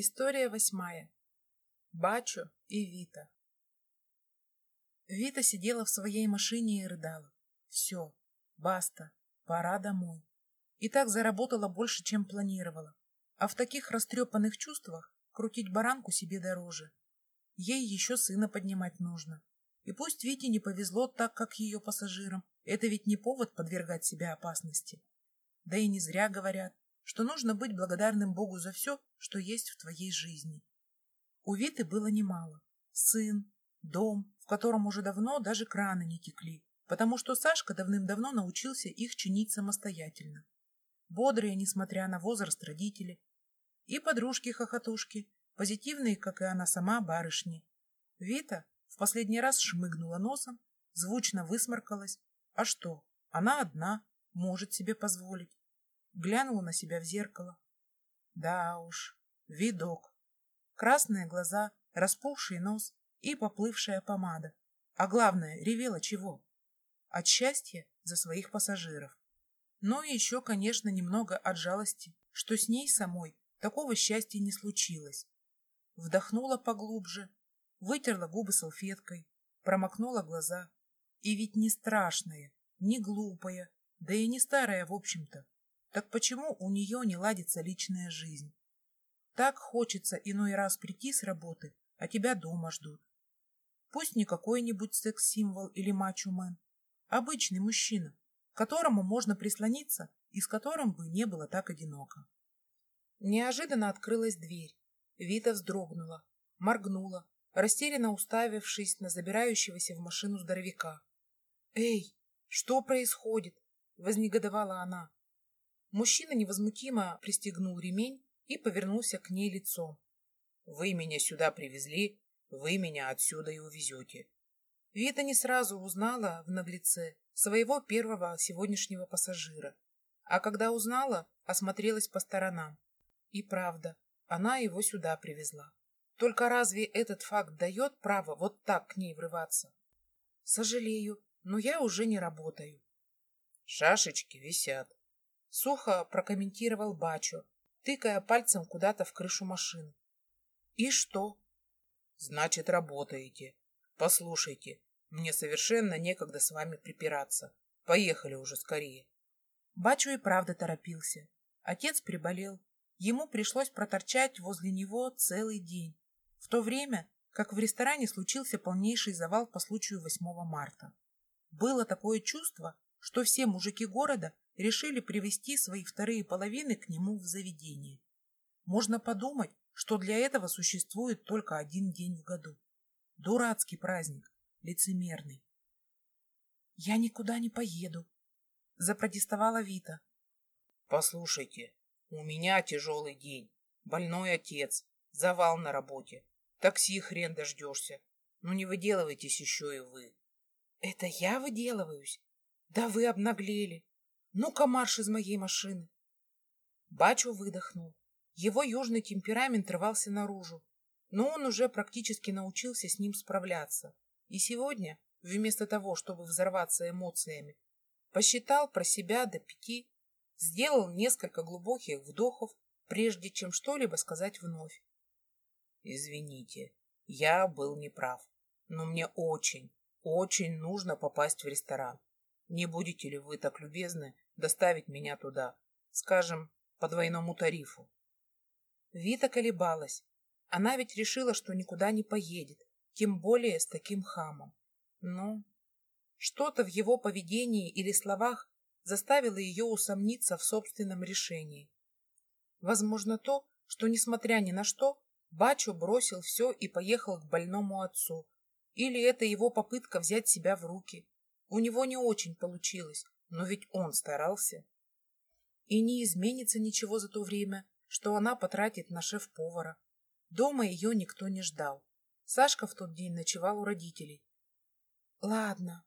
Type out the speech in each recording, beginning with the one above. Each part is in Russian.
История восьмая. Бачо и Вита. Вита сидела в своей машине и рыдала. Все, баста, пора домой. И так заработала больше, чем планировала. А в таких растрепанных чувствах крутить баранку себе дороже. Ей еще сына поднимать нужно. И пусть Вите не повезло так, как ее пассажирам, это ведь не повод подвергать себя опасности. Да и не зря говорят, что нужно быть благодарным Богу за все, что есть в твоей жизни. У Виты было немало. Сын, дом, в котором уже давно даже краны не текли, потому что Сашка давным-давно научился их чинить самостоятельно. Бодрые, несмотря на возраст родители. И подружки-хохотушки, позитивные, как и она сама, барышни. Вита в последний раз шмыгнула носом, звучно высморкалась. А что, она одна, может себе позволить глянула на себя в зеркало. Да уж, видок. Красные глаза, распухший нос и поплывшая помада. А главное, ревела чего? От счастья за своих пассажиров. Но еще, конечно, немного от жалости, что с ней самой такого счастья не случилось. Вдохнула поглубже, вытерла губы салфеткой, промокнула глаза. И ведь не страшная, не глупая, да и не старая, в общем-то. Так почему у нее не ладится личная жизнь? Так хочется иной раз прийти с работы, а тебя дома ждут. Пусть не какой-нибудь секс-символ или мачо-мен, обычный мужчина, к которому можно прислониться и с которым бы не было так одиноко. Неожиданно открылась дверь. Вита вздрогнула, моргнула, растерянно уставившись на забирающегося в машину здоровяка. «Эй, что происходит?» — вознегодовала она. Мужчина невозмутимо пристегнул ремень и повернулся к ней лицом. «Вы меня сюда привезли, вы меня отсюда и увезете». Вита не сразу узнала в наглеце своего первого сегодняшнего пассажира. А когда узнала, осмотрелась по сторонам. И правда, она его сюда привезла. Только разве этот факт дает право вот так к ней врываться? Сожалею, но я уже не работаю. Шашечки висят. Сухо прокомментировал Бачо, тыкая пальцем куда-то в крышу машины. И что? Значит, работаете. Послушайте, мне совершенно некогда с вами припираться. Поехали уже скорее. Бачо и правда торопился. Отец приболел. Ему пришлось проторчать возле него целый день. В то время, как в ресторане случился полнейший завал по случаю 8 марта. Было такое чувство, что все мужики города решили привести свои вторые половины к нему в заведение. Можно подумать, что для этого существует только один день в году. Дурацкий праздник, лицемерный. «Я никуда не поеду», — запротестовала Вита. «Послушайте, у меня тяжелый день, больной отец, завал на работе, такси хрен дождешься. Ну не выделывайтесь еще и вы». «Это я выделываюсь? Да вы обнаглели. Ну-ка марш из моей машины. Бачо выдохнул. Его южный темперамент рвался наружу, но он уже практически научился с ним справляться. И сегодня, вместо того, чтобы взорваться эмоциями, посчитал про себя до пяти, сделал несколько глубоких вдохов, прежде чем что-либо сказать вновь. Извините, я был неправ, но мне очень, очень нужно попасть в ресторан. Не будете ли вы так любезны доставить меня туда, скажем, по двойному тарифу? Вита колебалась. Она ведь решила, что никуда не поедет, тем более с таким хамом. Но что-то в его поведении или словах заставило ее усомниться в собственном решении. Возможно, то, что, несмотря ни на что, Бачо бросил все и поехал к больному отцу. Или это его попытка взять себя в руки. У него не очень получилось, но ведь он старался. И не изменится ничего за то время, что она потратит на шеф-повара. Дома ее никто не ждал. Сашка в тот день ночевал у родителей. Ладно.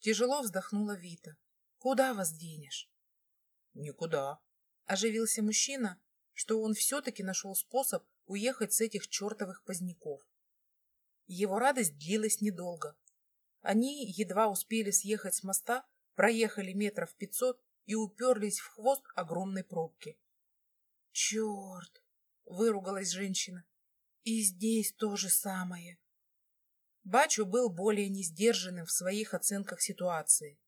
Тяжело вздохнула Вита. Куда вас денешь? Никуда. Оживился мужчина, что он все-таки нашел способ уехать с этих чертовых поздняков. Его радость длилась недолго. Они едва успели съехать с моста, проехали метров пятьсот и уперлись в хвост огромной пробки. Черт! выругалась женщина. И здесь то же самое. Бачу был более несдержанным в своих оценках ситуации.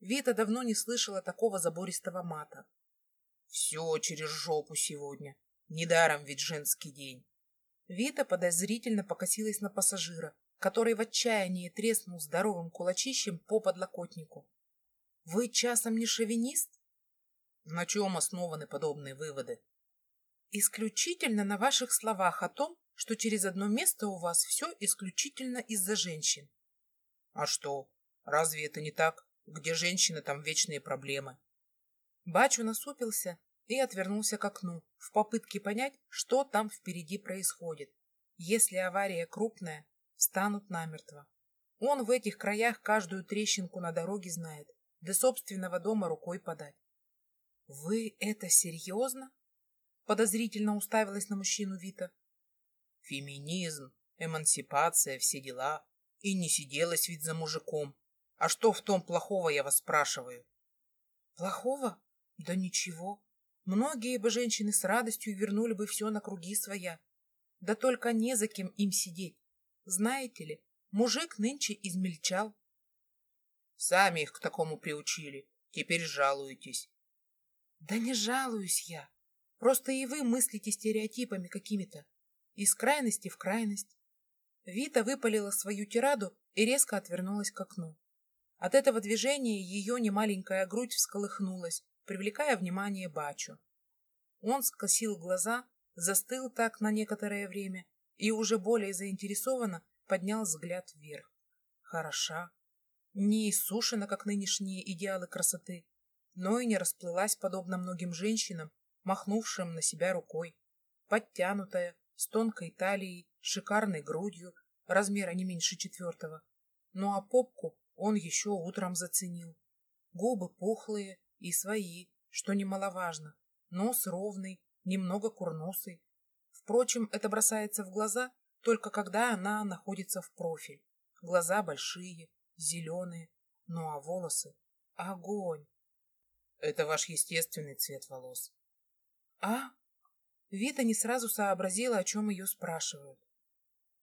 Вита давно не слышала такого забористого мата. Все через жопу сегодня. Недаром ведь женский день. Вита подозрительно покосилась на пассажира, который в отчаянии треснул здоровым кулачищем по подлокотнику. «Вы часом не шовинист?» «На чем основаны подобные выводы?» «Исключительно на ваших словах о том, что через одно место у вас все исключительно из-за женщин». «А что, разве это не так? Где женщины, там вечные проблемы». Бачу насупился и отвернулся к окну в попытке понять, что там впереди происходит. Если авария крупная, станут намертво. Он в этих краях каждую трещинку на дороге знает, до собственного дома рукой подать. — Вы это серьезно? — подозрительно уставилась на мужчину Вита. — Феминизм, эмансипация, все дела. И не сиделась ведь за мужиком. А что в том плохого, я вас спрашиваю? — Плохого? Да ничего. Многие бы женщины с радостью вернули бы все на круги своя. Да только не за кем им сидеть. Знаете ли, мужик нынче измельчал. Сами их к такому приучили. Теперь жалуетесь. Да не жалуюсь я. Просто и вы мыслите стереотипами какими-то. Из крайности в крайность. Вита выпалила свою тираду и резко отвернулась к окну. От этого движения ее немаленькая грудь всколыхнулась, привлекая внимание Бачу. Он скосил глаза, застыл так на некоторое время и уже более заинтересованно поднял взгляд вверх. Хороша. Не иссушена, как нынешние идеалы красоты, но и не расплылась, подобно многим женщинам, махнувшим на себя рукой. Подтянутая, с тонкой талией, шикарной грудью, размера не меньше четвертого. Ну а попку он еще утром заценил. Губы пухлые, и свои, что немаловажно. Нос ровный, немного курносый. Впрочем, это бросается в глаза только когда она находится в профиль. Глаза большие, зеленые, ну а волосы — огонь. Это ваш естественный цвет волос. А? Вита не сразу сообразила, о чем ее спрашивают.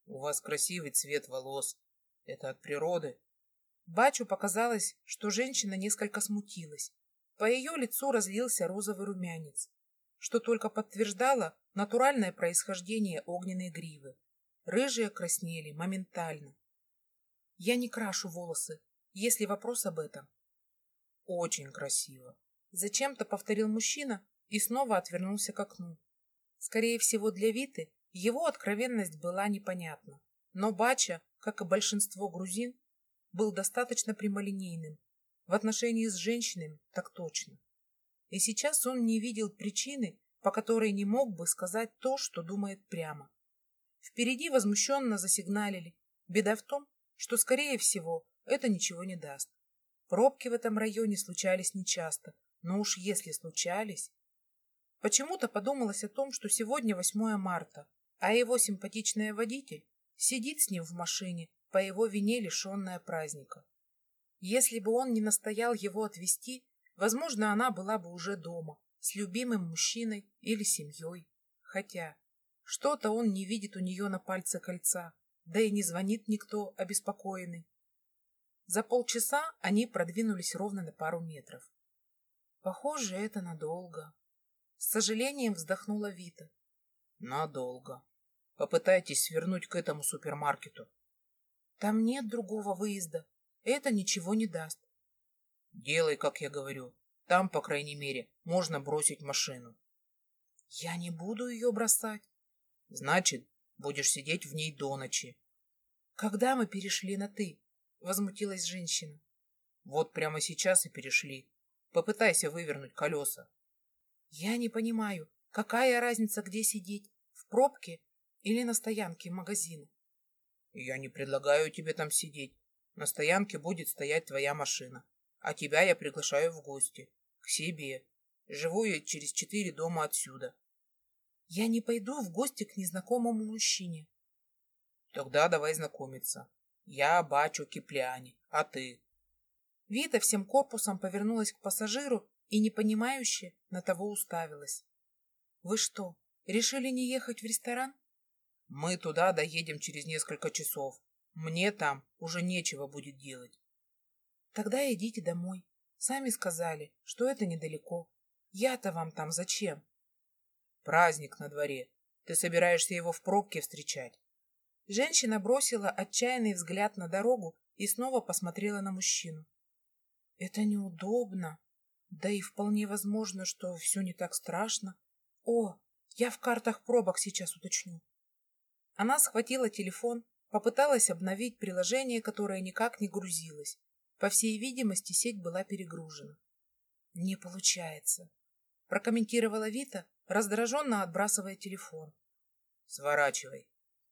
У вас красивый цвет волос. Это от природы. Бачу показалось, что женщина несколько смутилась. По ее лицу разлился розовый румянец, что только подтверждало натуральное происхождение огненной гривы. Рыжие краснели моментально. Я не крашу волосы, если вопрос об этом. Очень красиво. Зачем-то повторил мужчина и снова отвернулся к окну. Скорее всего, для Виты его откровенность была непонятна. Но Бача, как и большинство грузин, был достаточно прямолинейным в отношении с женщинами так точно. И сейчас он не видел причины, по которой не мог бы сказать то, что думает прямо. Впереди возмущенно засигналили. Беда в том, что, скорее всего, это ничего не даст. Пробки в этом районе случались нечасто, но уж если случались... Почему-то подумалось о том, что сегодня 8 марта, а его симпатичная водитель сидит с ним в машине, по его вине лишенная праздника. Если бы он не настоял его отвезти, возможно, она была бы уже дома, с любимым мужчиной или семьей. Хотя что-то он не видит у нее на пальце кольца, да и не звонит никто обеспокоенный. За полчаса они продвинулись ровно на пару метров. Похоже, это надолго. С сожалением вздохнула Вита. Надолго. Попытайтесь свернуть к этому супермаркету. Там нет другого выезда, это ничего не даст. Делай, как я говорю. Там, по крайней мере, можно бросить машину. Я не буду ее бросать. Значит, будешь сидеть в ней до ночи. Когда мы перешли на «ты»? Возмутилась женщина. Вот прямо сейчас и перешли. Попытайся вывернуть колеса. Я не понимаю, какая разница, где сидеть? В пробке или на стоянке магазина? Я не предлагаю тебе там сидеть. На стоянке будет стоять твоя машина, а тебя я приглашаю в гости. К себе. Живу я через четыре дома отсюда. Я не пойду в гости к незнакомому мужчине. Тогда давай знакомиться. Я Бачо Кипляни, а ты? Вита всем корпусом повернулась к пассажиру и, непонимающе, на того уставилась. Вы что, Решили не ехать в ресторан? Мы туда доедем через несколько часов. Мне там уже нечего будет делать. Тогда идите домой. Сами сказали, что это недалеко. Я-то вам там зачем? Праздник на дворе. Ты собираешься его в пробке встречать? Женщина бросила отчаянный взгляд на дорогу и снова посмотрела на мужчину. Это неудобно. Да и вполне возможно, что все не так страшно. О, я в картах пробок сейчас уточню. Она схватила телефон, попыталась обновить приложение, которое никак не грузилось. По всей видимости, сеть была перегружена. Не получается, прокомментировала Вита, раздраженно отбрасывая телефон. Сворачивай,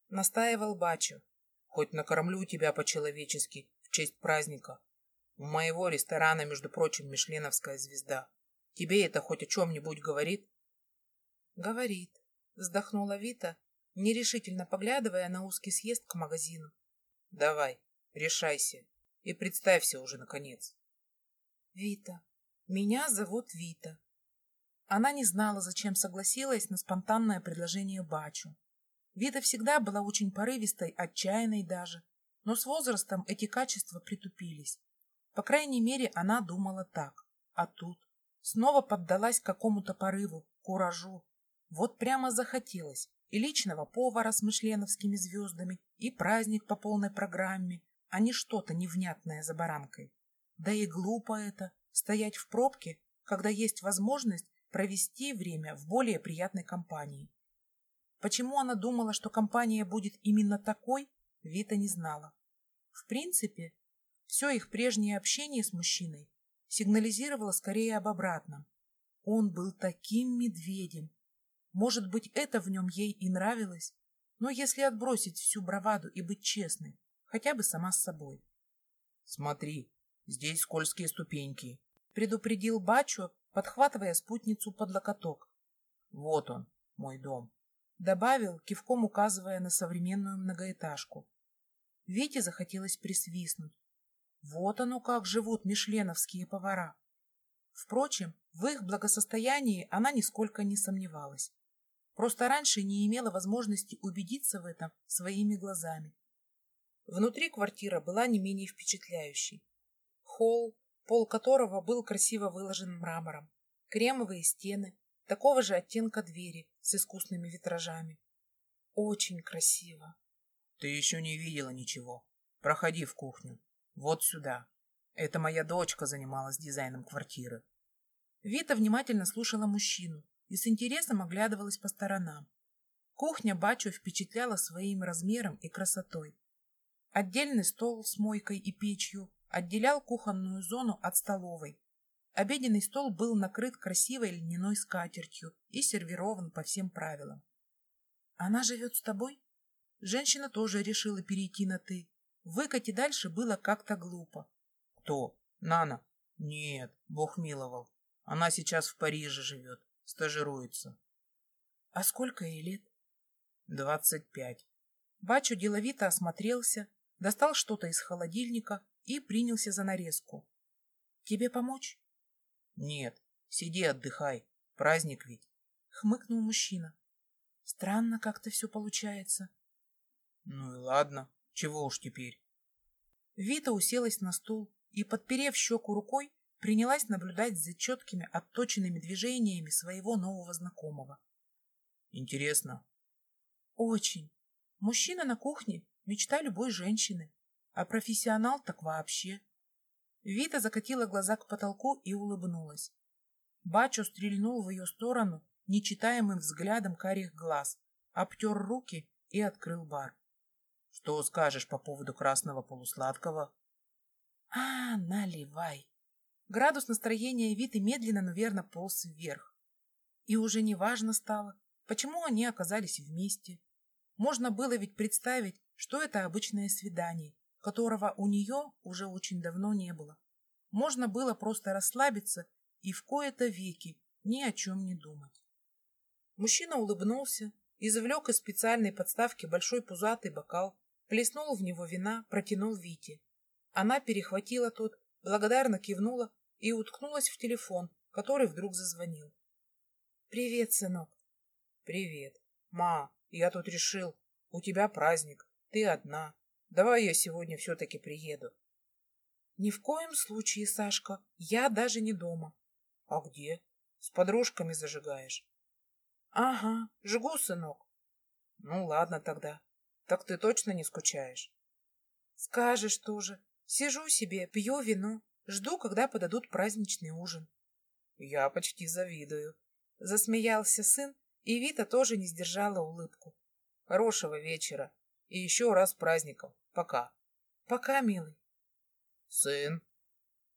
настаивал Бачо. Хоть накормлю тебя по-человечески в честь праздника. У моего ресторана, между прочим, мишленовская звезда. Тебе это хоть о чем-нибудь говорит? Говорит, вздохнула Вита, нерешительно поглядывая на узкий съезд к магазину. Давай, решайся и представься уже, наконец. Вита. Меня зовут Вита. Она не знала, зачем согласилась на спонтанное предложение Бачу. Вита всегда была очень порывистой, отчаянной даже, но с возрастом эти качества притупились. По крайней мере, она думала так. А тут снова поддалась какому-то порыву, куражу. Вот прямо захотелось и личного повара с мышленовскими звездами, и праздник по полной программе, а не что-то невнятное за баранкой. Да и глупо это, стоять в пробке, когда есть возможность провести время в более приятной компании. Почему она думала, что компания будет именно такой, Вита не знала. В принципе, все их прежнее общение с мужчиной сигнализировало скорее об обратном. Он был таким медведем. Может быть, это в нем ей и нравилось, но если отбросить всю браваду и быть честной, хотя бы сама с собой. «Смотри, здесь скользкие ступеньки», — предупредил Бачо, подхватывая спутницу под локоток. «Вот он, мой дом», — добавил, кивком указывая на современную многоэтажку. Вите захотелось присвистнуть. Вот оно как живут мишленовские повара. Впрочем, в их благосостоянии она нисколько не сомневалась. Просто раньше не имела возможности убедиться в этом своими глазами. Внутри квартира была не менее впечатляющей. Холл, пол которого был красиво выложен мрамором, кремовые стены, такого же оттенка двери с искусными витражами. Очень красиво. Ты еще не видела ничего. Проходи в кухню. Вот сюда. Это моя дочка занималась дизайном квартиры. Вита внимательно слушала мужчину и с интересом оглядывалась по сторонам. Кухня Бачо впечатляла своим размером и красотой. Отдельный стол с мойкой и печью отделял кухонную зону от столовой. Обеденный стол был накрыт красивой льняной скатертью и сервирован по всем правилам. «Она живет с тобой?» Женщина тоже решила перейти на «ты». Выкати дальше было как-то глупо. «Кто? Нана?» «Нет, Бог миловал. Она сейчас в Париже живет, стажируется». «А сколько ей лет?» «Двадцать пять». Бачу деловито осмотрелся, достал что-то из холодильника и принялся за нарезку. «Тебе помочь?» «Нет, сиди отдыхай. Праздник ведь», — хмыкнул мужчина. «Странно как-то все получается». «Ну и ладно, чего уж теперь». Вита уселась на стул и, подперев щеку рукой, принялась наблюдать за четкими, отточенными движениями своего нового знакомого. «Интересно?» «Очень. Мужчина на кухне Мечта любой женщины. А профессионал так вообще. Вита закатила глаза к потолку и улыбнулась. Бачо стрельнул в ее сторону нечитаемым взглядом карих глаз, обтер руки и открыл бар. — Что скажешь по поводу красного полусладкого? — А, наливай. Градус настроения Виты медленно, но верно полз вверх. И уже не важно стало, почему они оказались вместе. Можно было ведь представить, что это обычное свидание, которого у нее уже очень давно не было. Можно было просто расслабиться и в кои-то веки ни о чем не думать. Мужчина улыбнулся, извлек из специальной подставки большой пузатый бокал, плеснул в него вина, протянул Вите. Она перехватила тот, благодарно кивнула и уткнулась в телефон, который вдруг зазвонил. «Привет, сынок!» Привет. Ма, я тут решил, у тебя праздник, ты одна. Давай я сегодня все-таки приеду. Ни в коем случае, Сашка, я даже не дома. А где? С подружками зажигаешь? Ага, жгу, сынок. Ну ладно тогда. Так ты точно не скучаешь? Скажешь тоже. Сижу себе, пью вино, жду, когда подадут праздничный ужин. Я почти завидую. Засмеялся сын, и Вита тоже не сдержала улыбку. Хорошего вечера. И еще раз праздником. Пока. Пока, милый. Сын?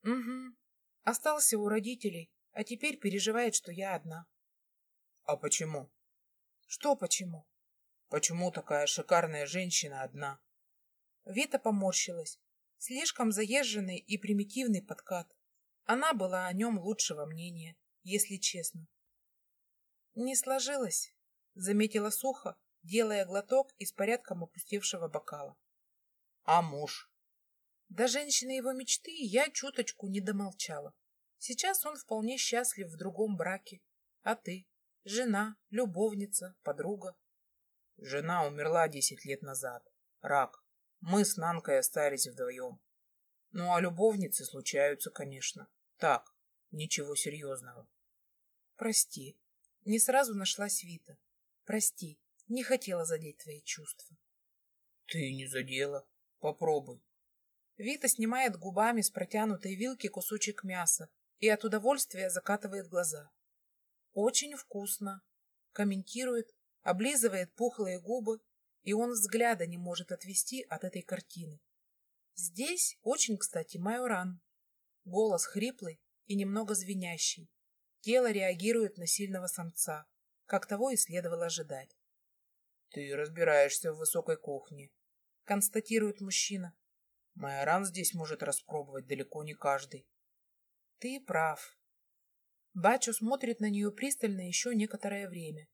Угу. Остался у родителей, а теперь переживает, что я одна. А почему? Что почему? Почему такая шикарная женщина одна? Вита поморщилась. Слишком заезженный и примитивный подкат. Она была о нем лучшего мнения, если честно. Не сложилось, заметила сухо, делая глоток из порядком опустевшего бокала. А муж? До женщины его мечты я чуточку не домолчала. Сейчас он вполне счастлив в другом браке. А ты? Жена, любовница, подруга? Жена умерла десять лет назад. Рак. Мы с Нанкой остались вдвоем. Ну, а любовницы случаются, конечно. Так, ничего серьезного. Прости. Не сразу нашлась Вита. Прости, не хотела задеть твои чувства. Ты не задела. Попробуй. Вита снимает губами с протянутой вилки кусочек мяса и от удовольствия закатывает глаза. Очень вкусно, комментирует, облизывает пухлые губы, и он взгляда не может отвести от этой картины. Здесь очень, кстати, майоран. Голос хриплый и немного звенящий. Тело реагирует на сильного самца, как того и следовало ожидать. «Ты разбираешься в высокой кухне», — констатирует мужчина. Майоран здесь может распробовать далеко не каждый. Ты прав. Бачо смотрит на нее пристально еще некоторое время.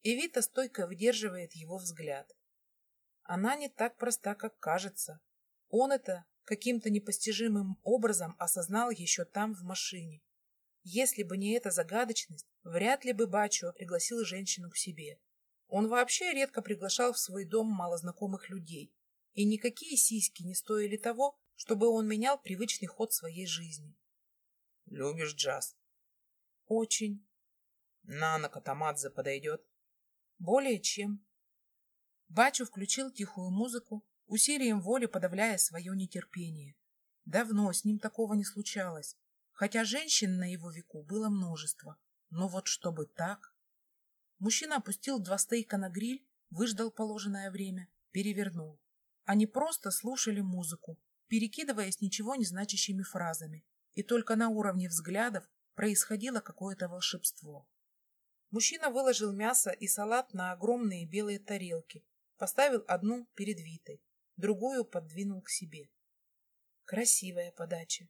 И Вита стойко выдерживает его взгляд. Она не так проста, как кажется. Он это каким-то непостижимым образом осознал еще там, в машине. Если бы не эта загадочность, вряд ли бы Бачо пригласил женщину к себе. Он вообще редко приглашал в свой дом малознакомых людей, и никакие сиськи не стоили того, чтобы он менял привычный ход своей жизни. Любишь джаз? Очень. Нана Катамадзе подойдет? Более чем. Бачу включил тихую музыку, усилием воли подавляя свое нетерпение. Давно с ним такого не случалось, хотя женщин на его веку было множество. Но вот чтобы так... Мужчина опустил два стейка на гриль, выждал положенное время, перевернул. Они просто слушали музыку, перекидываясь ничего не значащими фразами, и только на уровне взглядов происходило какое-то волшебство. Мужчина выложил мясо и салат на огромные белые тарелки, поставил одну перед Витой, другую подвинул к себе. Красивая подача.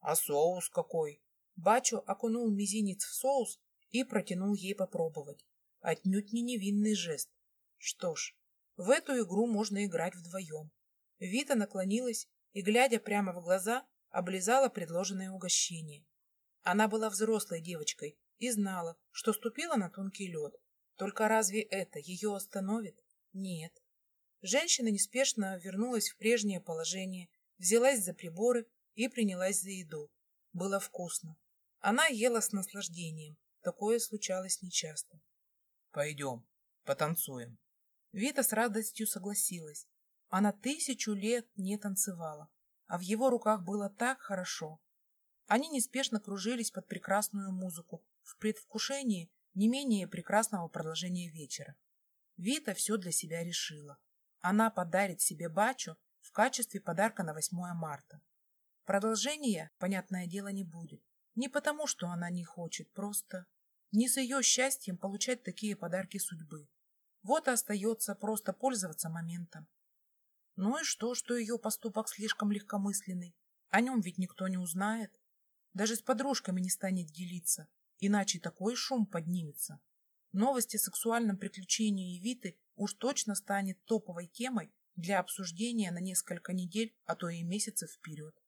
А соус какой? Бачо окунул мизинец в соус и протянул ей попробовать. Отнюдь не невинный жест. Что ж, в эту игру можно играть вдвоем. Вита наклонилась и, глядя прямо в глаза, облизала предложенное угощение. Она была взрослой девочкой и знала, что ступила на тонкий лед. Только разве это ее остановит? Нет. Женщина неспешно вернулась в прежнее положение, взялась за приборы и принялась за еду. Было вкусно. Она ела с наслаждением. Такое случалось нечасто. «Пойдем, потанцуем», Вита с радостью согласилась. Она тысячу лет не танцевала, а в его руках было так хорошо. Они неспешно кружились под прекрасную музыку в предвкушении не менее прекрасного продолжения вечера. Вита все для себя решила. Она подарит себе бачу в качестве подарка на 8 марта. Продолжения, понятное дело, не будет. Не потому, что она не хочет, просто не с ее счастьем получать такие подарки судьбы. Вот и остается просто пользоваться моментом. Ну и что, что ее поступок слишком легкомысленный? О нем ведь никто не узнает. Даже с подружками не станет делиться, иначе такой шум поднимется. Новости о сексуальном приключении Евиты уж точно станет топовой темой для обсуждения на несколько недель, а то и месяцев вперед.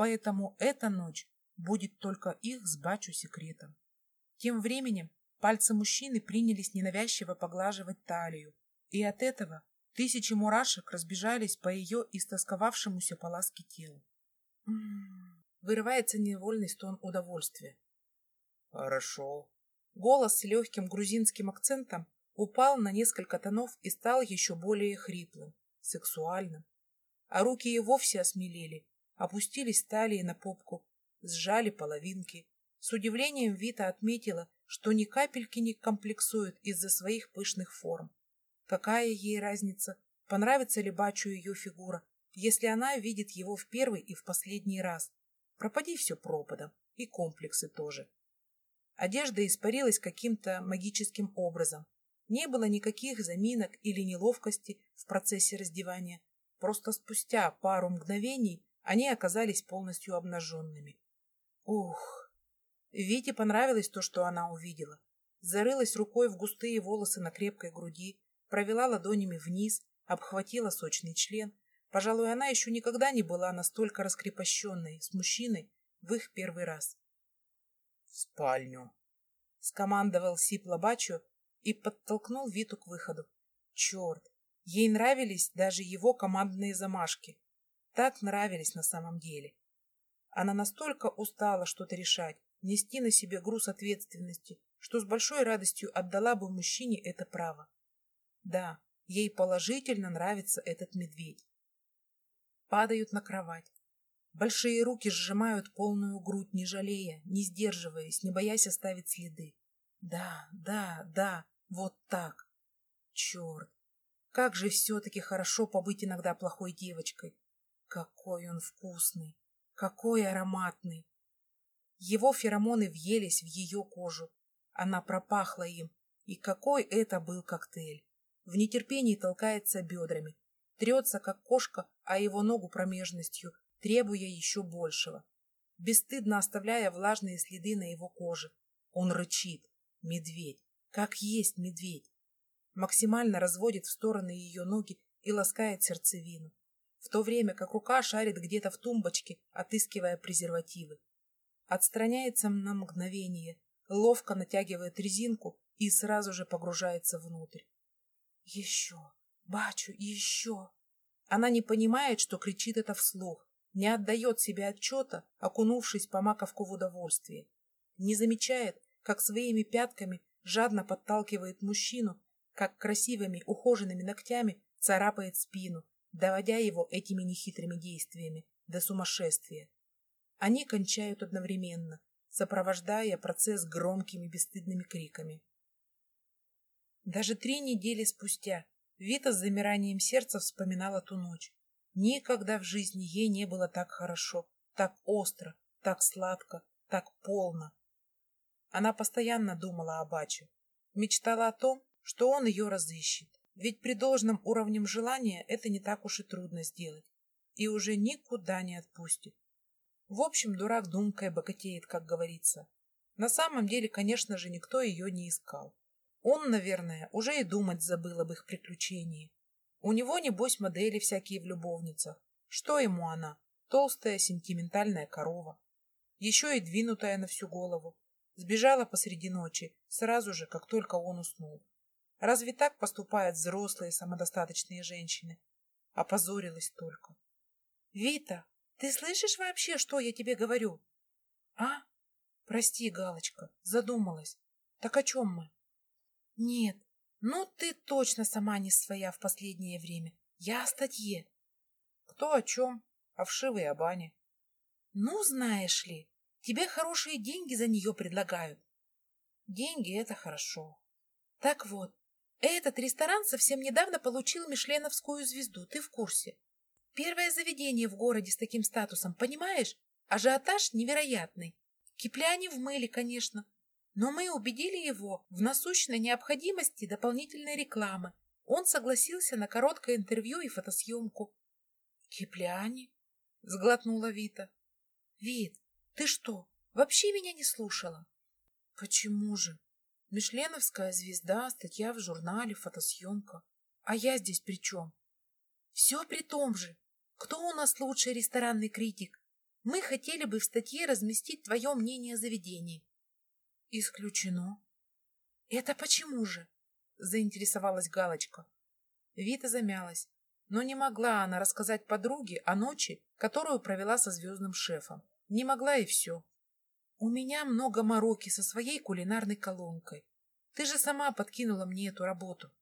Поэтому эта ночь будет только их с Бачу секретом. Тем временем Пальцы мужчины принялись ненавязчиво поглаживать талию, и от этого тысячи мурашек разбежались по ее истосковавшемуся по ласке телу. Вырывается невольный стон удовольствия. Хорошо. Голос с легким грузинским акцентом упал на несколько тонов и стал еще более хриплым, сексуальным. А руки и вовсе осмелели, опустились талии на попку, сжали половинки. С удивлением Вита отметила, что ни капельки не комплексует из-за своих пышных форм. Какая ей разница, понравится ли Бачу ее фигура, если она видит его в первый и в последний раз. Пропади все пропадом, и комплексы тоже. Одежда испарилась каким-то магическим образом. Не было никаких заминок или неловкости в процессе раздевания. Просто спустя пару мгновений они оказались полностью обнаженными. Ух! Вите понравилось то, что она увидела. Зарылась рукой в густые волосы на крепкой груди, провела ладонями вниз, обхватила сочный член. Пожалуй, она еще никогда не была настолько раскрепощенной с мужчиной в их первый раз в спальню. Скомандовал Сипла Бачо и подтолкнул Виту к выходу. Черт, ей нравились даже его командные замашки. Так нравились на самом деле. Она настолько устала что-то решать, нести на себе груз ответственности, что с большой радостью отдала бы мужчине это право. Да, ей положительно нравится этот медведь. Падают на кровать. Большие руки сжимают полную грудь, не жалея, не сдерживаясь, не боясь оставить следы. Да, да, да, вот так. Черт, как же все-таки хорошо побыть иногда плохой девочкой. Какой он вкусный, какой ароматный. Его феромоны въелись в ее кожу. Она пропахла им. И какой это был коктейль. В нетерпении толкается бедрами, трется, как кошка, а его ногу промежностью, требуя еще большего, бесстыдно оставляя влажные следы на его коже. Он рычит. Медведь. Как есть медведь. Максимально разводит в стороны ее ноги и ласкает сердцевину, в то время как рука шарит где-то в тумбочке, отыскивая презервативы. Отстраняется на мгновение, ловко натягивает резинку и сразу же погружается внутрь. Еще, бачу, еще. Она не понимает, что кричит это вслух, не отдает себе отчета, окунувшись по маковку в удовольствие. Не замечает, как своими пятками жадно подталкивает мужчину, как красивыми ухоженными ногтями царапает спину, доводя его этими нехитрыми действиями до сумасшествия. Они кончают одновременно, сопровождая процесс громкими бесстыдными криками. Даже три недели спустя Вита с замиранием сердца вспоминала ту ночь. Никогда в жизни ей не было так хорошо, так остро, так сладко, так полно. Она постоянно думала о Баче, мечтала о том, что он ее разыщет. Ведь при должном уровне желания это не так уж и трудно сделать. И уже никуда не отпустит. В общем, дурак думкой богатеет, как говорится. На самом деле, конечно же, никто ее не искал. Он, наверное, уже и думать забыл об их приключении. У него, небось, модели всякие в любовницах. Что ему она? Толстая, сентиментальная корова. Еще и двинутая на всю голову. Сбежала посреди ночи, сразу же, как только он уснул. Разве так поступают взрослые самодостаточные женщины? Опозорилась только. Вита, ты слышишь вообще, что я тебе говорю? А? Прости, Галочка, задумалась. Так о чем мы? Нет, ну ты точно сама не своя в последнее время. Я о статье. Кто о чем? О вшивой Абане. Ну, знаешь ли, тебе хорошие деньги за нее предлагают. Деньги — это хорошо. Так вот, этот ресторан совсем недавно получил Мишленовскую звезду, ты в курсе? Первое заведение в городе с таким статусом, понимаешь? Ажиотаж невероятный. Кипляне в мыле, конечно, но мы убедили его в насущной необходимости дополнительной рекламы. Он согласился на короткое интервью и фотосъемку. «Кипляне?» — сглотнула Вита. «Вит, ты что, вообще меня не слушала?» «Почему же? Мишленовская звезда, статья в журнале, фотосъемка. А я здесь при чем?» «Все при том же. Кто у нас лучший ресторанный критик? Мы хотели бы в статье разместить твое мнение о заведении. Исключено. Это почему же? Заинтересовалась Галочка. Вита замялась, но не могла она рассказать подруге о ночи, которую провела со звездным шефом. Не могла и все. У меня много мороки со своей кулинарной колонкой. Ты же сама подкинула мне эту работу.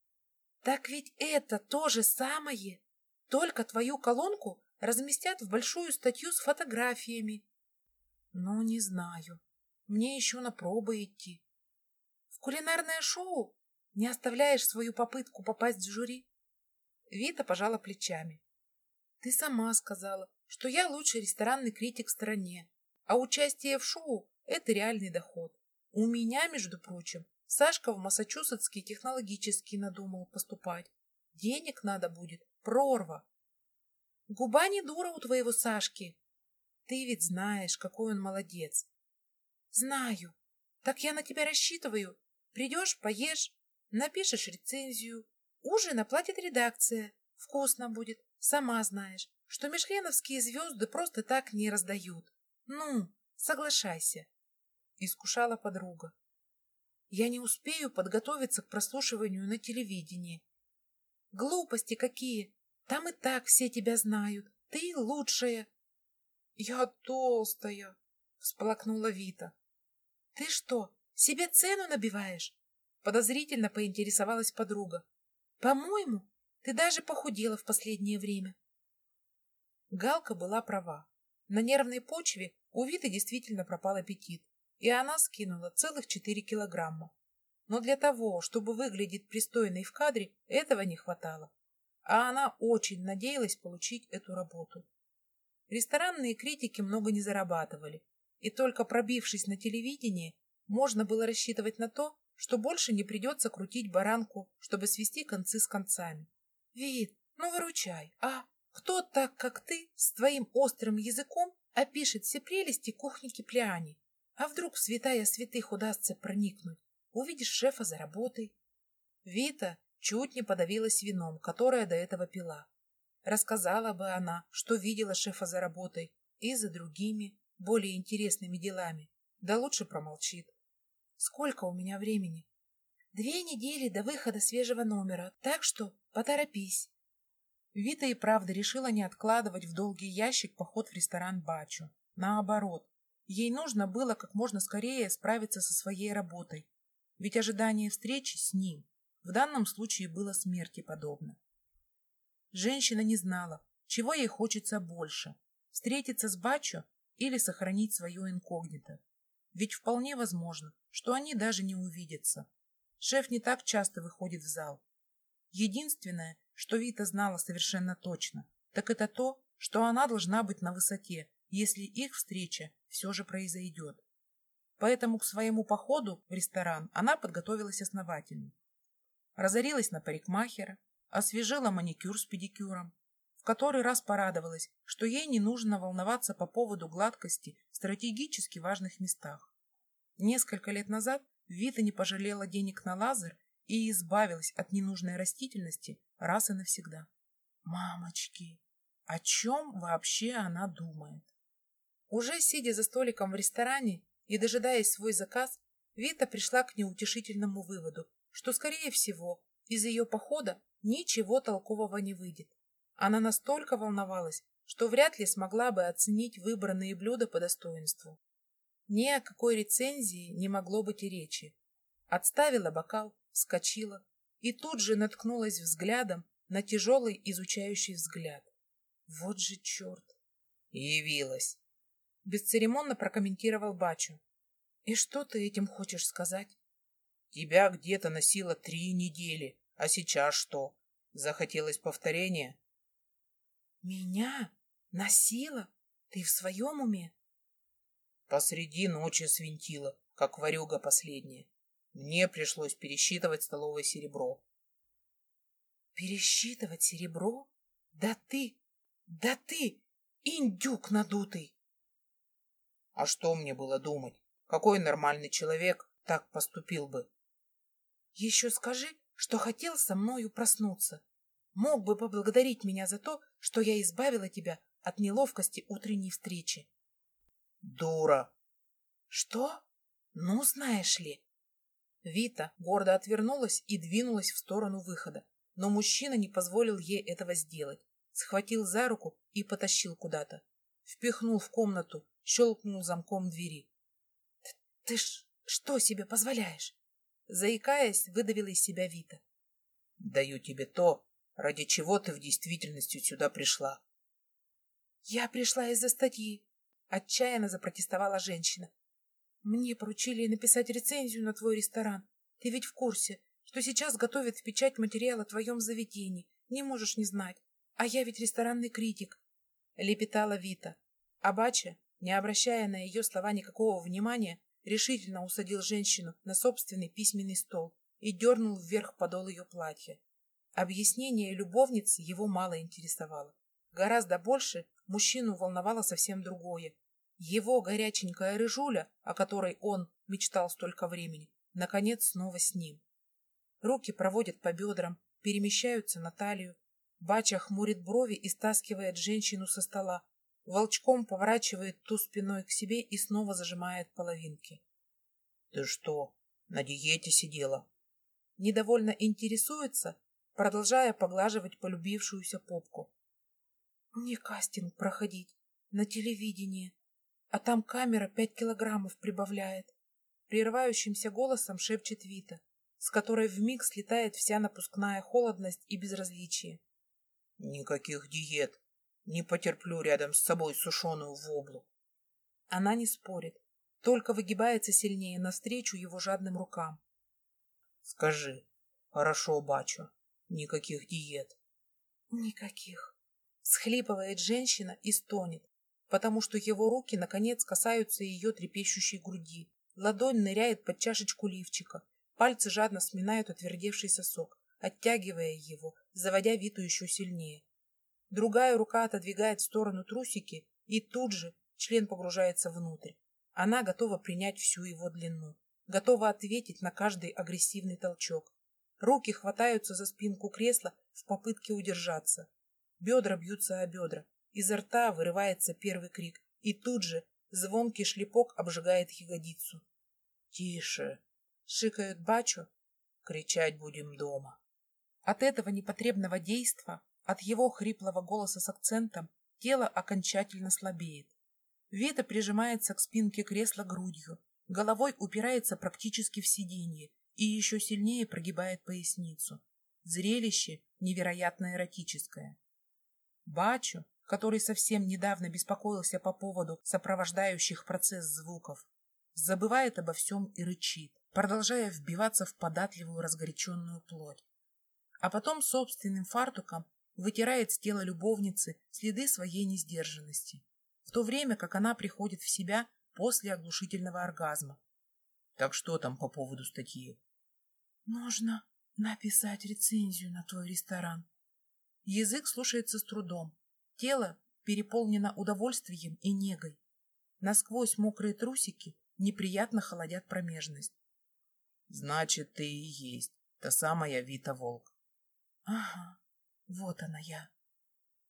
Так ведь это то же самое. Только твою колонку разместят в большую статью с фотографиями. Ну, не знаю. Мне еще на пробы идти. В кулинарное шоу не оставляешь свою попытку попасть в жюри? Вита пожала плечами. Ты сама сказала, что я лучший ресторанный критик в стране, а участие в шоу – это реальный доход. У меня, между прочим, Сашка в Массачусетский технологический надумал поступать. Денег надо будет, прорва. Губа не дура у твоего Сашки. Ты ведь знаешь, какой он молодец. Знаю. Так я на тебя рассчитываю. Придешь, поешь, напишешь рецензию. Ужин оплатит редакция. Вкусно будет. Сама знаешь, что мишленовские звезды просто так не раздают. Ну, соглашайся. Искушала подруга. Я не успею подготовиться к прослушиванию на телевидении. Глупости какие! Там и так все тебя знают. Ты лучшая. Я толстая, всплакнула Вита. Ты что, себе цену набиваешь? Подозрительно поинтересовалась подруга. По-моему, ты даже похудела в последнее время. Галка была права. На нервной почве у Виты действительно пропал аппетит и она скинула целых четыре килограмма. Но для того, чтобы выглядеть пристойной в кадре, этого не хватало. А она очень надеялась получить эту работу. Ресторанные критики много не зарабатывали, и только пробившись на телевидение, можно было рассчитывать на то, что больше не придется крутить баранку, чтобы свести концы с концами. Вид, ну выручай, а? Кто так, как ты, с твоим острым языком опишет все прелести кухни Кипляни? А вдруг в святая святых удастся проникнуть? Увидишь шефа за работой. Вита чуть не подавилась вином, которое до этого пила. Рассказала бы она, что видела шефа за работой и за другими, более интересными делами. Да лучше промолчит. Сколько у меня времени? Две недели до выхода свежего номера, так что поторопись. Вита и правда решила не откладывать в долгий ящик поход в ресторан Бачу. Наоборот, Ей нужно было как можно скорее справиться со своей работой, ведь ожидание встречи с ним в данном случае было смерти подобно. Женщина не знала, чего ей хочется больше – встретиться с Бачо или сохранить свое инкогнито. Ведь вполне возможно, что они даже не увидятся. Шеф не так часто выходит в зал. Единственное, что Вита знала совершенно точно, так это то, что она должна быть на высоте если их встреча все же произойдет. Поэтому к своему походу в ресторан она подготовилась основательно. Разорилась на парикмахера, освежила маникюр с педикюром, в который раз порадовалась, что ей не нужно волноваться по поводу гладкости в стратегически важных местах. Несколько лет назад Вита не пожалела денег на лазер и избавилась от ненужной растительности раз и навсегда. Мамочки, о чем вообще она думает? Уже сидя за столиком в ресторане и дожидаясь свой заказ, Вита пришла к неутешительному выводу, что, скорее всего, из ее похода ничего толкового не выйдет. Она настолько волновалась, что вряд ли смогла бы оценить выбранные блюда по достоинству. Ни о какой рецензии не могло быть и речи. Отставила бокал, вскочила и тут же наткнулась взглядом на тяжелый изучающий взгляд. Вот же черт! Явилась! Бесцеремонно прокомментировал Бачу. И что ты этим хочешь сказать? Тебя где-то носило три недели, а сейчас что? Захотелось повторения? Меня? Носило? Ты в своем уме? Посреди ночи свинтила, как варюга последняя. Мне пришлось пересчитывать столовое серебро. Пересчитывать серебро? Да ты, да ты, индюк надутый! А что мне было думать? Какой нормальный человек так поступил бы? Еще скажи, что хотел со мною проснуться. Мог бы поблагодарить меня за то, что я избавила тебя от неловкости утренней встречи. Дура! Что? Ну, знаешь ли. Вита гордо отвернулась и двинулась в сторону выхода, но мужчина не позволил ей этого сделать. Схватил за руку и потащил куда-то. Впихнул в комнату, щелкнул замком двери. — Ты ж что себе позволяешь? Заикаясь, выдавила из себя Вита. — Даю тебе то, ради чего ты в действительности сюда пришла. — Я пришла из-за статьи, — отчаянно запротестовала женщина. Мне поручили написать рецензию на твой ресторан. Ты ведь в курсе, что сейчас готовят в печать материал о твоем заведении. Не можешь не знать. А я ведь ресторанный критик. Лепетала Вита. А не обращая на ее слова никакого внимания, решительно усадил женщину на собственный письменный стол и дернул вверх подол ее платья. Объяснение любовницы его мало интересовало. Гораздо больше мужчину волновало совсем другое. Его горяченькая рыжуля, о которой он мечтал столько времени, наконец снова с ним. Руки проводят по бедрам, перемещаются на талию. Бача хмурит брови и стаскивает женщину со стола. Волчком поворачивает ту спиной к себе и снова зажимает половинки. — Ты что, на диете сидела? Недовольно интересуется, продолжая поглаживать полюбившуюся попку. — Мне кастинг проходить на телевидении а там камера пять килограммов прибавляет. Прерывающимся голосом шепчет Вита, с которой вмиг слетает вся напускная холодность и безразличие. Никаких диет. Не потерплю рядом с собой сушеную воблу. Она не спорит, только выгибается сильнее навстречу его жадным рукам. Скажи, хорошо, бачу, никаких диет. Никаких. Схлипывает женщина и стонет, потому что его руки, наконец, касаются ее трепещущей груди. Ладонь ныряет под чашечку лифчика. Пальцы жадно сминают отвердевший сосок, оттягивая его, заводя Виту еще сильнее. Другая рука отодвигает в сторону трусики, и тут же член погружается внутрь. Она готова принять всю его длину, готова ответить на каждый агрессивный толчок. Руки хватаются за спинку кресла в попытке удержаться. Бедра бьются о бедра, Изо рта вырывается первый крик, и тут же звонкий шлепок обжигает ягодицу. «Тише!» — шикают бачу. «Кричать будем дома!» От этого непотребного действа, от его хриплого голоса с акцентом, тело окончательно слабеет. Вита прижимается к спинке кресла грудью, головой упирается практически в сиденье и еще сильнее прогибает поясницу. Зрелище невероятно эротическое. Бачу который совсем недавно беспокоился по поводу сопровождающих процесс звуков, забывает обо всем и рычит, продолжая вбиваться в податливую разгоряченную плоть. А потом собственным фартуком вытирает с тела любовницы следы своей несдержанности, в то время как она приходит в себя после оглушительного оргазма. Так что там по поводу статьи? Нужно написать рецензию на твой ресторан. Язык слушается с трудом, Тело переполнено удовольствием и негой. Насквозь мокрые трусики неприятно холодят промежность. Значит, ты и есть та самая Вита Волк. Ага, вот она я.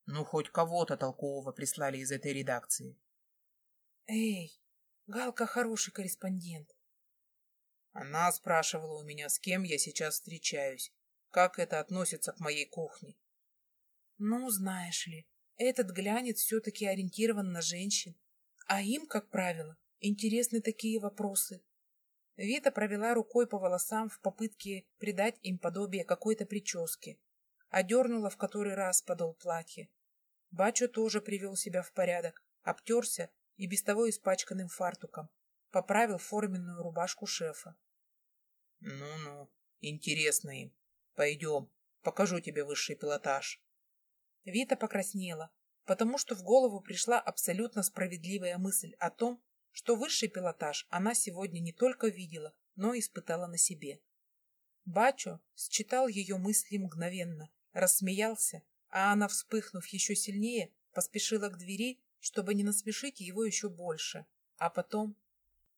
Ну, хоть кого-то толкового прислали из этой редакции. Эй, Галка хороший корреспондент. Она спрашивала у меня, с кем я сейчас встречаюсь, как это относится к моей кухне. Ну, знаешь ли, этот глянец все-таки ориентирован на женщин, а им, как правило, интересны такие вопросы. Вита провела рукой по волосам в попытке придать им подобие какой-то прически, одернула в который раз подол платья. Бачо тоже привел себя в порядок, обтерся и без того испачканным фартуком, поправил форменную рубашку шефа. «Ну-ну, интересно им. Пойдем, покажу тебе высший пилотаж». Вита покраснела, потому что в голову пришла абсолютно справедливая мысль о том, что высший пилотаж она сегодня не только видела, но и испытала на себе. Бачо считал ее мысли мгновенно, рассмеялся, а она, вспыхнув еще сильнее, поспешила к двери, чтобы не насмешить его еще больше. А потом...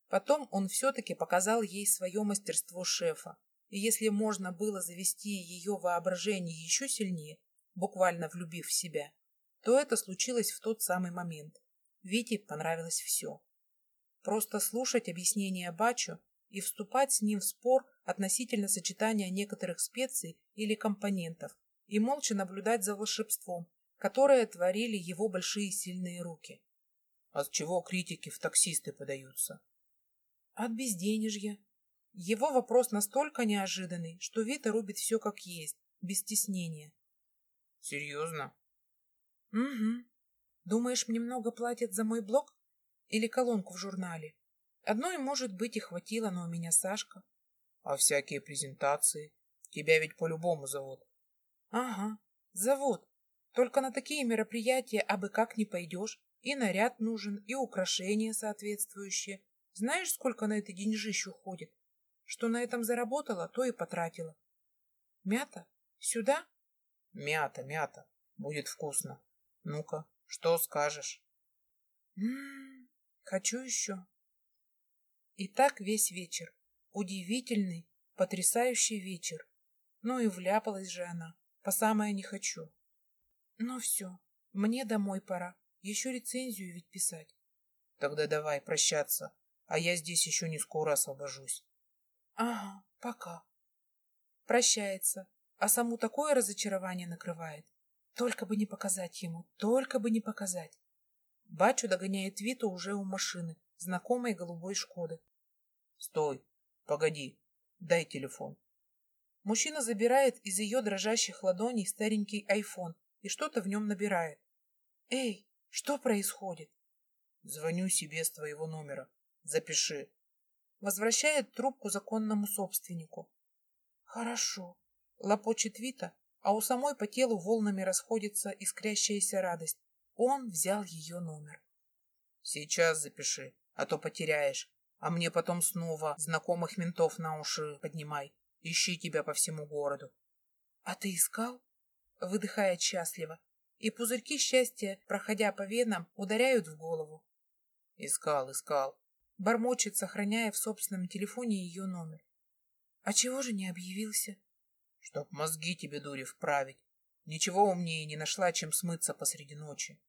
Потом он все-таки показал ей свое мастерство шефа, и если можно было завести ее воображение еще сильнее, буквально влюбив в себя, то это случилось в тот самый момент. Вите понравилось все. Просто слушать объяснения Бачо и вступать с ним в спор относительно сочетания некоторых специй или компонентов и молча наблюдать за волшебством, которое творили его большие сильные руки. От чего критики в таксисты подаются? От безденежья. Его вопрос настолько неожиданный, что Вита рубит все как есть, без стеснения. Серьезно? Угу. Думаешь, мне много платят за мой блог? Или колонку в журнале? Одной, может быть, и хватило, но у меня Сашка. А всякие презентации? Тебя ведь по-любому зовут. Ага, зовут. Только на такие мероприятия абы как не пойдешь. И наряд нужен, и украшения соответствующие. Знаешь, сколько на это деньжище уходит? Что на этом заработала, то и потратила. Мята? Сюда? Мята, мята. Будет вкусно. Ну-ка, что скажешь? М-м, хочу еще. И так весь вечер. Удивительный, потрясающий вечер. Ну и вляпалась же она, по самое не хочу. Ну все, мне домой пора. Еще рецензию ведь писать. Тогда давай прощаться, а я здесь еще не скоро освобожусь. Ага, пока. Прощается, а саму такое разочарование накрывает. Только бы не показать ему, только бы не показать. Бачу догоняет Виту уже у машины, знакомой голубой Шкоды. Стой, погоди, дай телефон. Мужчина забирает из ее дрожащих ладоней старенький айфон и что-то в нем набирает. Эй, что происходит? Звоню себе с твоего номера. Запиши. Возвращает трубку законному собственнику. Хорошо. Лопочет Вита, а у самой по телу волнами расходится искрящаяся радость. Он взял ее номер. Сейчас запиши, а то потеряешь. А мне потом снова знакомых ментов на уши поднимай. Ищи тебя по всему городу. А ты искал? Выдыхает счастливо и пузырьки счастья, проходя по венам, ударяют в голову. Искал, искал. Бормочет, сохраняя в собственном телефоне ее номер. А чего же не объявился? Чтоб мозги тебе, дури, вправить. Ничего умнее не нашла, чем смыться посреди ночи.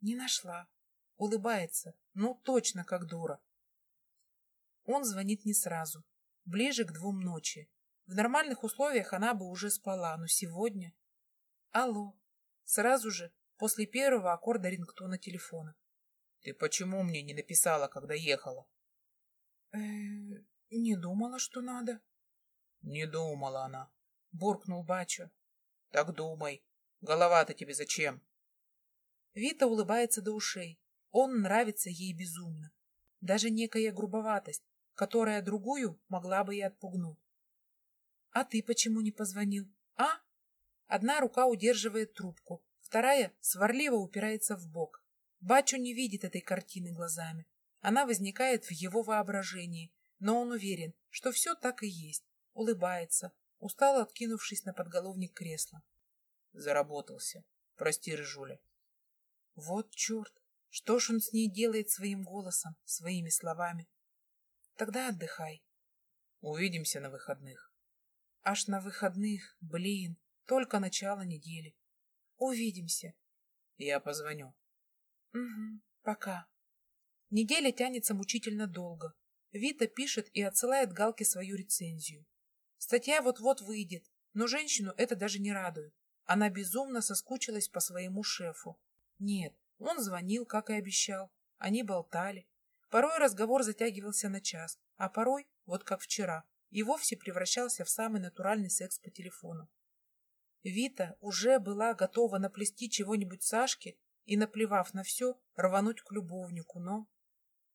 Не нашла. Улыбается. Ну, точно как дура. Он звонит не сразу. Ближе к двум ночи. В нормальных условиях она бы уже спала, но сегодня... Алло, Сразу же, после первого аккорда рингтона телефона. Ты почему мне не написала, когда ехала? Э, не думала, что надо. Не думала она, буркнул Бачо. Так думай. Голова-то тебе зачем? Вита улыбается до ушей. Он нравится ей безумно. Даже некая грубоватость, которая другую могла бы и отпугнуть. А ты почему не позвонил, а? Одна рука удерживает трубку, вторая сварливо упирается в бок. Бачу не видит этой картины глазами. Она возникает в его воображении, но он уверен, что все так и есть. Улыбается, устало откинувшись на подголовник кресла. Заработался. Прости, Рыжуля. Вот черт! Что ж он с ней делает своим голосом, своими словами? Тогда отдыхай. Увидимся на выходных. Аж на выходных, блин. Только начало недели. Увидимся. Я позвоню. Угу, пока. Неделя тянется мучительно долго. Вита пишет и отсылает Галке свою рецензию. Статья вот-вот выйдет, но женщину это даже не радует. Она безумно соскучилась по своему шефу. Нет, он звонил, как и обещал. Они болтали. Порой разговор затягивался на час, а порой, вот как вчера, и вовсе превращался в самый натуральный секс по телефону. Вита уже была готова наплести чего-нибудь Сашке и, наплевав на все, рвануть к любовнику, но...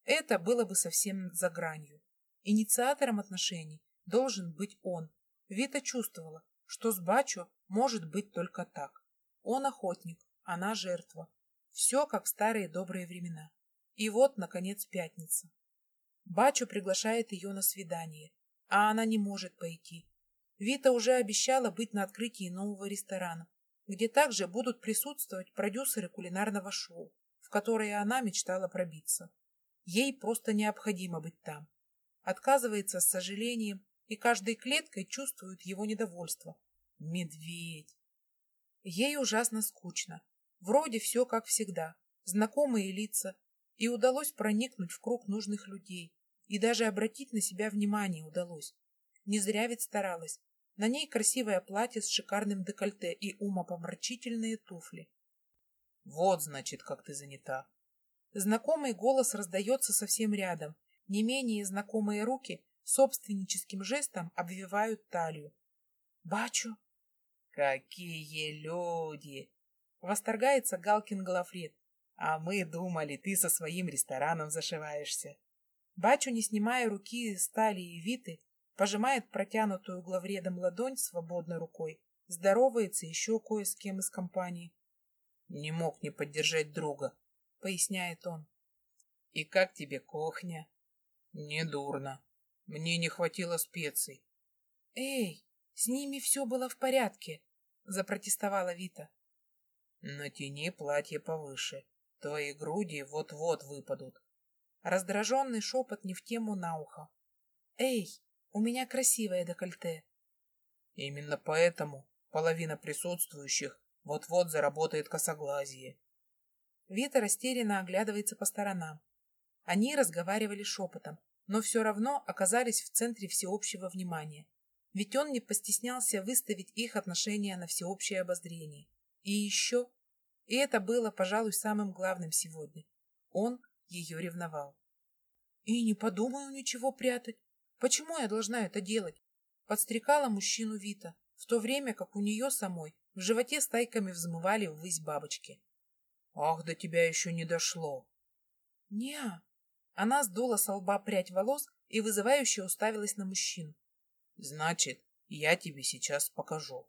Это было бы совсем за гранью. Инициатором отношений должен быть он. Вита чувствовала, что с Бачо может быть только так. Он охотник, она жертва. Все как в старые добрые времена. И вот, наконец, пятница. Бачо приглашает ее на свидание, а она не может пойти, Вита уже обещала быть на открытии нового ресторана, где также будут присутствовать продюсеры кулинарного шоу, в которое она мечтала пробиться. Ей просто необходимо быть там. Отказывается с сожалением и каждой клеткой чувствует его недовольство. Медведь. Ей ужасно скучно. Вроде все как всегда. Знакомые лица. И удалось проникнуть в круг нужных людей. И даже обратить на себя внимание удалось. Не зря ведь старалась. На ней красивое платье с шикарным декольте и умопомрачительные туфли. Вот, значит, как ты занята. Знакомый голос раздается совсем рядом. Не менее знакомые руки собственническим жестом обвивают талию. Бачу. Какие люди! Восторгается Галкин Галафред. А мы думали, ты со своим рестораном зашиваешься. Бачу, не снимая руки с талии Виты, пожимает протянутую главредом ладонь свободной рукой, здоровается еще кое с кем из компании. Не мог не поддержать друга, поясняет он. И как тебе кухня? Недурно. Мне не хватило специй. Эй, с ними все было в порядке, запротестовала Вита. Натяни платье повыше. Твои груди вот-вот выпадут. Раздраженный шепот не в тему на ухо. Эй, у меня красивое декольте. Именно поэтому половина присутствующих вот-вот заработает косоглазие. Вита растерянно оглядывается по сторонам. Они разговаривали шепотом, но все равно оказались в центре всеобщего внимания. Ведь он не постеснялся выставить их отношения на всеобщее обозрение. И еще, и это было, пожалуй, самым главным сегодня, он ее ревновал. И не подумаю ничего прятать. Почему я должна это делать? Подстрекала мужчину Вита, в то время как у нее самой в животе стайками взмывали ввысь бабочки. Ах, до тебя еще не дошло. Неа. Она сдула со лба прядь волос и вызывающе уставилась на мужчину. Значит, я тебе сейчас покажу.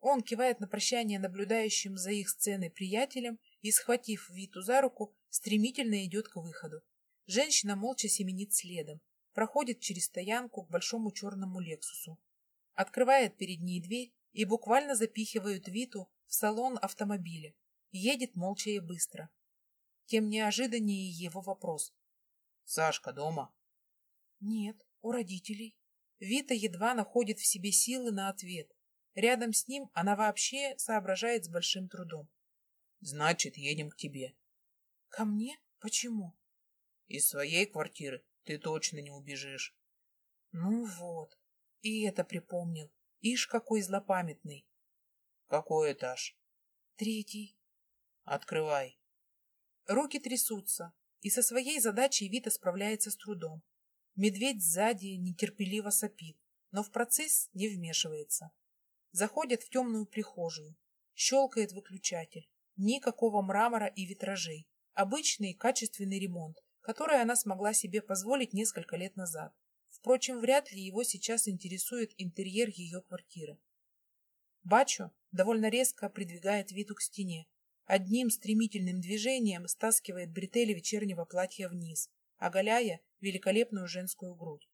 Он кивает на прощание наблюдающим за их сценой приятелям и, схватив Виту за руку, стремительно идет к выходу. Женщина молча семенит следом проходит через стоянку к большому черному «Лексусу». Открывает перед ней дверь и буквально запихивают Виту в салон автомобиля. Едет молча и быстро. Тем неожиданнее его вопрос. «Сашка дома?» «Нет, у родителей». Вита едва находит в себе силы на ответ. Рядом с ним она вообще соображает с большим трудом. «Значит, едем к тебе». «Ко мне? Почему?» «Из своей квартиры ты точно не убежишь. Ну вот, и это припомнил. Ишь, какой злопамятный. Какой этаж? Третий. Открывай. Руки трясутся, и со своей задачей Вита справляется с трудом. Медведь сзади нетерпеливо сопит, но в процесс не вмешивается. Заходит в темную прихожую. Щелкает выключатель. Никакого мрамора и витражей. Обычный качественный ремонт, которое она смогла себе позволить несколько лет назад. Впрочем, вряд ли его сейчас интересует интерьер ее квартиры. Бачо довольно резко придвигает Виту к стене. Одним стремительным движением стаскивает бретели вечернего платья вниз, оголяя великолепную женскую грудь.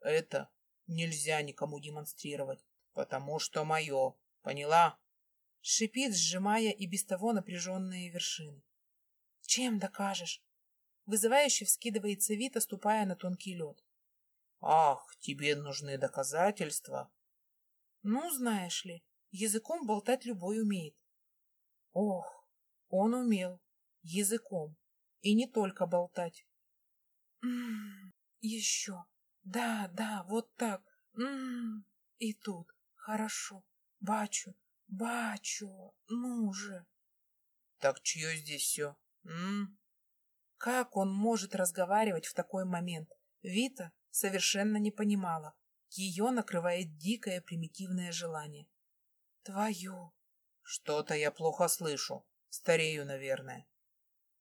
Это нельзя никому демонстрировать, потому что мое. Поняла? Шипит, сжимая и без того напряженные вершины. Чем докажешь? Вызывающе вскидывается Вита, ступая на тонкий лед. «Ах, тебе нужны доказательства!» «Ну, знаешь ли, языком болтать любой умеет». Ох, он умел. Языком. И не только болтать. М -м, еще. Да, да, вот так. М и тут. Хорошо. Бачу, бачу. Ну же. Так чье здесь все? М? Как он может разговаривать в такой момент? Вита совершенно не понимала. Ее накрывает дикое примитивное желание. Твою. Что-то я плохо слышу. Старею, наверное.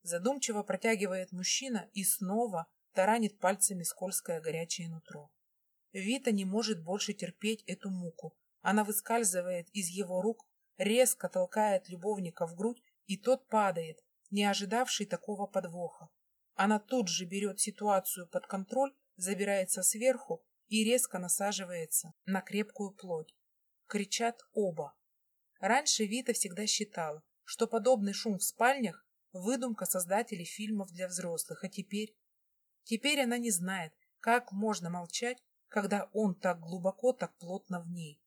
Задумчиво протягивает мужчина и снова таранит пальцами скользкое горячее нутро. Вита не может больше терпеть эту муку. Она выскальзывает из его рук, резко толкает любовника в грудь, и тот падает, не ожидавший такого подвоха. Она тут же берет ситуацию под контроль, забирается сверху и резко насаживается на крепкую плоть. Кричат оба. Раньше Вита всегда считала, что подобный шум в спальнях – выдумка создателей фильмов для взрослых, а теперь... Теперь она не знает, как можно молчать, когда он так глубоко, так плотно в ней.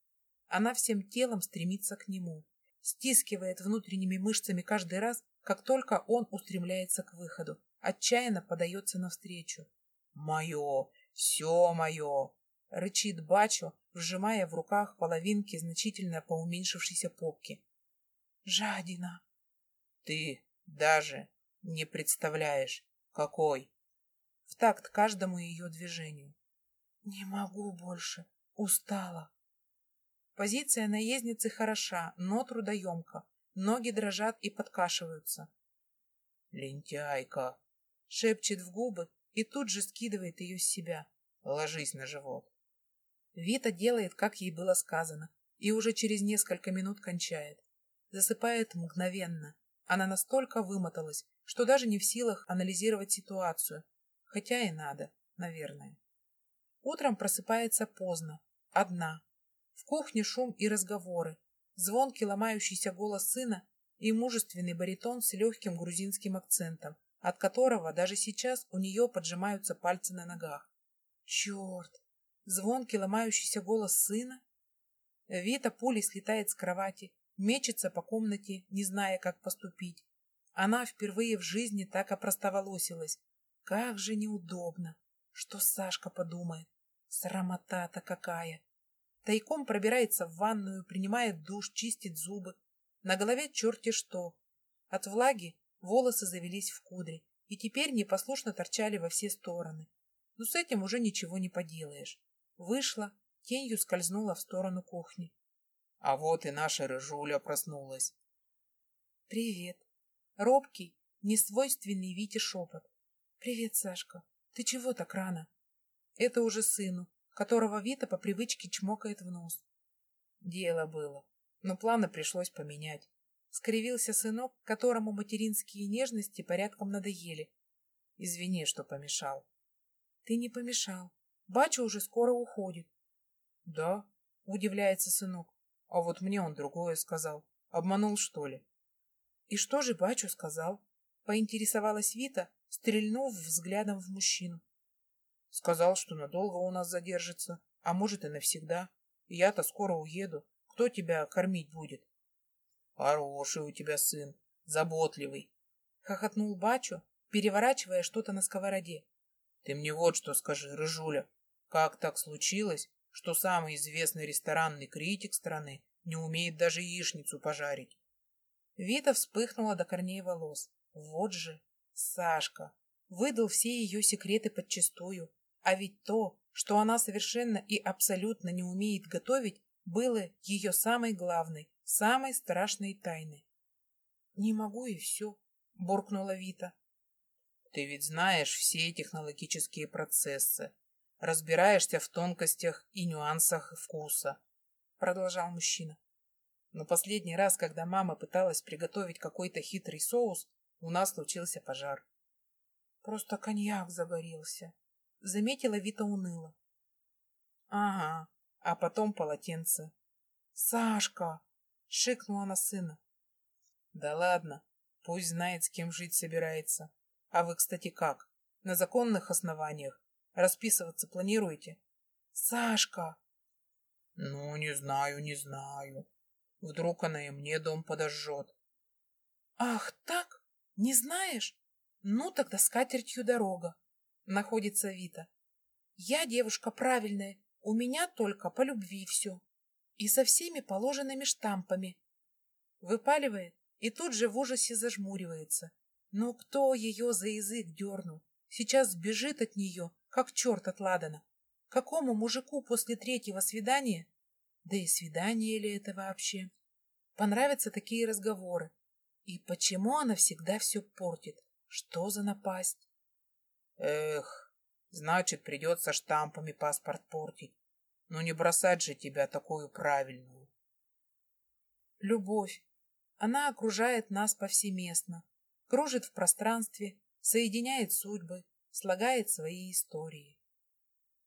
Она всем телом стремится к нему, стискивает внутренними мышцами каждый раз, как только он устремляется к выходу, отчаянно подается навстречу. «Мое! Все мое!» Рычит Бачо, сжимая в руках половинки значительно поуменьшившейся попки. Жадина. Ты даже не представляешь, какой. В такт каждому ее движению. Не могу больше. Устала. Позиция наездницы хороша, но трудоемка. Ноги дрожат и подкашиваются. «Лентяйка!» — шепчет в губы и тут же скидывает ее с себя. «Ложись на живот». Вита делает, как ей было сказано, и уже через несколько минут кончает. Засыпает мгновенно. Она настолько вымоталась, что даже не в силах анализировать ситуацию, хотя и надо, наверное. Утром просыпается поздно, одна. В кухне шум и разговоры, звонкий ломающийся голос сына и мужественный баритон с легким грузинским акцентом, от которого даже сейчас у нее поджимаются пальцы на ногах. Черт! Звонкий ломающийся голос сына? Вита пулей слетает с кровати, мечется по комнате, не зная, как поступить. Она впервые в жизни так опростоволосилась. Как же неудобно! Что Сашка подумает? Срамота-то какая! Тайком пробирается в ванную, принимает душ, чистит зубы. На голове черти что. От влаги волосы завелись в кудри и теперь непослушно торчали во все стороны. Но с этим уже ничего не поделаешь. Вышла, тенью скользнула в сторону кухни. А вот и наша рыжуля проснулась. Привет. Робкий, несвойственный Вите шепот. Привет, Сашка. Ты чего так рано? Это уже сыну которого Вита по привычке чмокает в нос. Дело было, но планы пришлось поменять. Скривился сынок, которому материнские нежности порядком надоели. Извини, что помешал. Ты не помешал. Бача уже скоро уходит. Да, удивляется сынок. А вот мне он другое сказал. Обманул, что ли? И что же Бачу сказал? Поинтересовалась Вита, стрельнув взглядом в мужчину. Сказал, что надолго у нас задержится, а может и навсегда. Я-то скоро уеду. Кто тебя кормить будет? Хороший у тебя сын, заботливый. Хохотнул Бачо, переворачивая что-то на сковороде. Ты мне вот что скажи, Рыжуля. Как так случилось, что самый известный ресторанный критик страны не умеет даже яичницу пожарить? Вита вспыхнула до корней волос. Вот же, Сашка, выдал все ее секреты подчистую, а ведь то, что она совершенно и абсолютно не умеет готовить, было ее самой главной, самой страшной тайной. «Не могу и все», — буркнула Вита. «Ты ведь знаешь все технологические процессы, разбираешься в тонкостях и нюансах вкуса», — продолжал мужчина. Но последний раз, когда мама пыталась приготовить какой-то хитрый соус, у нас случился пожар. Просто коньяк загорелся, Заметила Вита уныло. Ага, а потом полотенце. Сашка! Шикнула на сына. Да ладно, пусть знает, с кем жить собирается. А вы, кстати, как? На законных основаниях? Расписываться планируете? Сашка! Ну, не знаю, не знаю. Вдруг она и мне дом подожжет. Ах, так? Не знаешь? Ну, тогда с катертью дорога находится Вита. Я девушка правильная, у меня только по любви все. И со всеми положенными штампами. Выпаливает и тут же в ужасе зажмуривается. Но кто ее за язык дернул? Сейчас бежит от нее, как черт от Ладана. Какому мужику после третьего свидания? Да и свидание ли это вообще? Понравятся такие разговоры. И почему она всегда все портит? Что за напасть? Эх, значит, придется штампами паспорт портить. Но не бросать же тебя такую правильную. Любовь. Она окружает нас повсеместно, кружит в пространстве, соединяет судьбы, слагает свои истории.